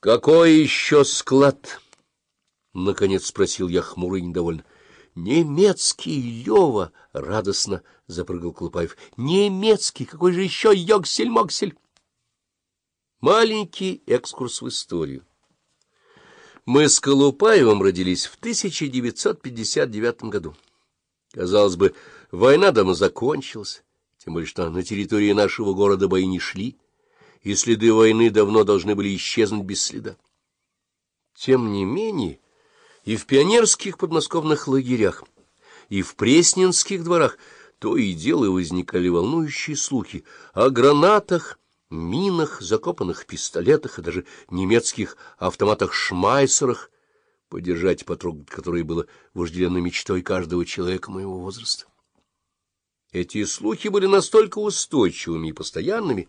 — Какой еще склад? — наконец спросил я хмуро и недовольно. — Немецкий, Лева! — радостно запрыгал Колупаев. — Немецкий! Какой же еще Йоксель-Моксель? Маленький экскурс в историю. Мы с Колупаевым родились в 1959 году. Казалось бы, война давно закончилась, тем более что на территории нашего города бои не шли и следы войны давно должны были исчезнуть без следа. Тем не менее, и в пионерских подмосковных лагерях, и в пресненских дворах то и дело возникали волнующие слухи о гранатах, минах, закопанных пистолетах и даже немецких автоматах-шмайсерах, подержать и потрогать которые было вожделенной мечтой каждого человека моего возраста. Эти слухи были настолько устойчивыми и постоянными,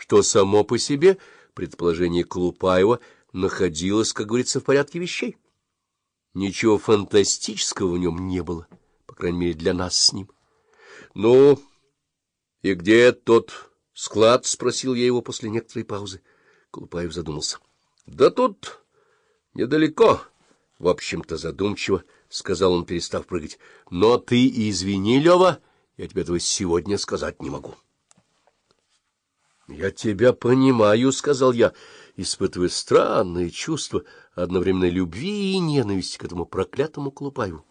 что само по себе предположение Клупаева находилось, как говорится, в порядке вещей. Ничего фантастического в нем не было, по крайней мере, для нас с ним. — Ну, и где тот склад? — спросил я его после некоторой паузы. Клупаев задумался. — Да тут недалеко, в общем-то задумчиво, — сказал он, перестав прыгать. — Но ты извини, Лева, я тебе этого сегодня сказать не могу. —— Я тебя понимаю, — сказал я, испытывая странное чувство одновременно любви и ненависти к этому проклятому Колупаеву.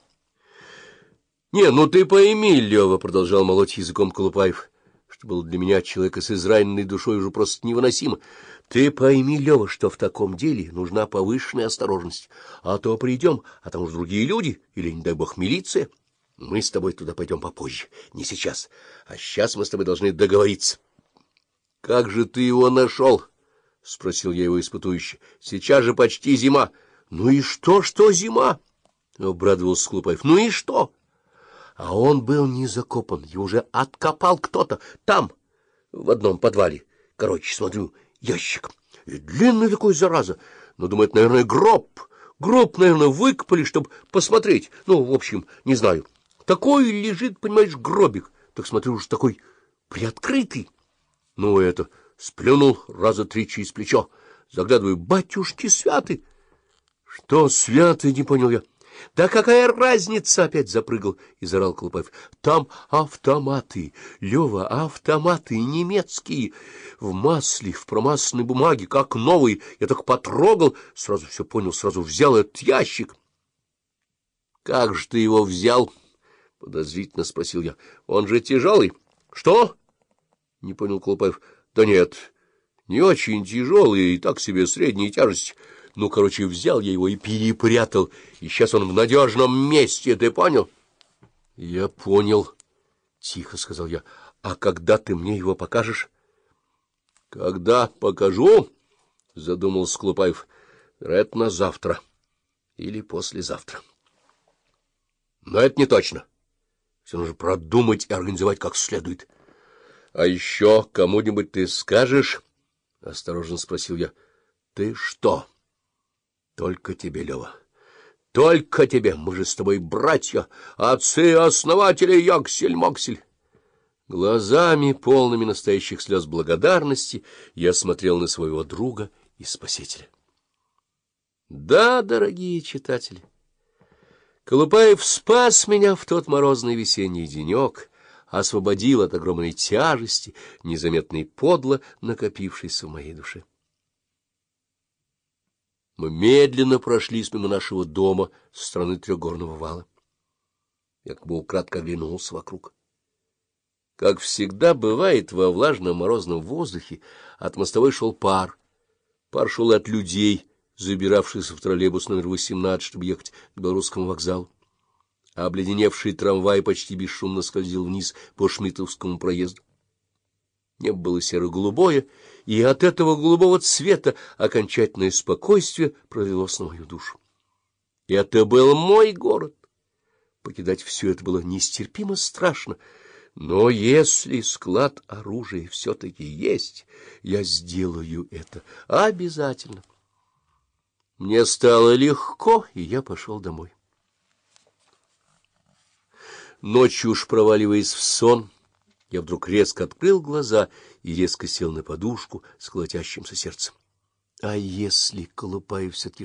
— Не, ну ты пойми, Лева, — продолжал молоть языком Колупаев, что было для меня, человека с израненной душой, уже просто невыносимо. Ты пойми, Лева, что в таком деле нужна повышенная осторожность. А то придем, а там уж другие люди, или, не дай бог, милиция. Мы с тобой туда пойдем попозже, не сейчас. А сейчас мы с тобой должны договориться. — Как же ты его нашел? — спросил я его испытующе. — Сейчас же почти зима. — Ну и что, что зима? — обрадовался Клупаев. — Ну и что? А он был не закопан, его уже откопал кто-то там, в одном подвале. Короче, смотрю, ящик. И длинный такой, зараза. Ну, думает, наверное, гроб. Гроб, наверное, выкопали, чтобы посмотреть. Ну, в общем, не знаю. Такой лежит, понимаешь, гробик. Так смотрю, уж такой приоткрытый. Ну, это, сплюнул раза три через плечо. Заглядываю, батюшки святы. Что святы, не понял я. Да какая разница, опять запрыгал и зарал Колупаев. Там автоматы, Лева, автоматы немецкие, в масле, в промасленной бумаге, как новые. Я так потрогал, сразу все понял, сразу взял этот ящик. — Как же ты его взял? — подозрительно спросил я. — Он же тяжелый. — Что? — не понял Колупаев. — Да нет, не очень тяжелый, и так себе средней тяжести. Ну, короче, взял я его и перепрятал, и сейчас он в надежном месте, ты понял? — Я понял, — тихо сказал я. — А когда ты мне его покажешь? — Когда покажу? — задумался Клупаев. — Вероятно, завтра или послезавтра. Но это не точно. Все нужно продумать и организовать как следует. —— А еще кому-нибудь ты скажешь? — осторожно спросил я. — Ты что? — Только тебе, Лева. — Только тебе. Мы же с тобой братья, отцы-основатели Йоксель-Моксель. Глазами, полными настоящих слез благодарности, я смотрел на своего друга и спасителя. Да, дорогие читатели, Колупаев спас меня в тот морозный весенний денек — освободил от огромной тяжести, незаметной подло накопившейся в моей душе. Мы медленно прошли мимо нашего дома со стороны трехгорного вала. Я как бы украдко оглянулся вокруг. Как всегда бывает во влажном морозном воздухе, от мостовой шел пар. Пар шел от людей, забиравшихся в троллейбус номер 18, чтобы ехать к Белорусскому вокзалу а обледеневший трамвай почти бесшумно скользил вниз по Шмитовскому проезду. Небо было серо-голубое, и от этого голубого цвета окончательное спокойствие пролилось на мою душу. Это был мой город. Покидать все это было нестерпимо страшно, но если склад оружия все-таки есть, я сделаю это обязательно. Мне стало легко, и я пошел домой. Ночью уж проваливаясь в сон, я вдруг резко открыл глаза и резко сел на подушку с колотящимся сердцем. А если Колупаев все-таки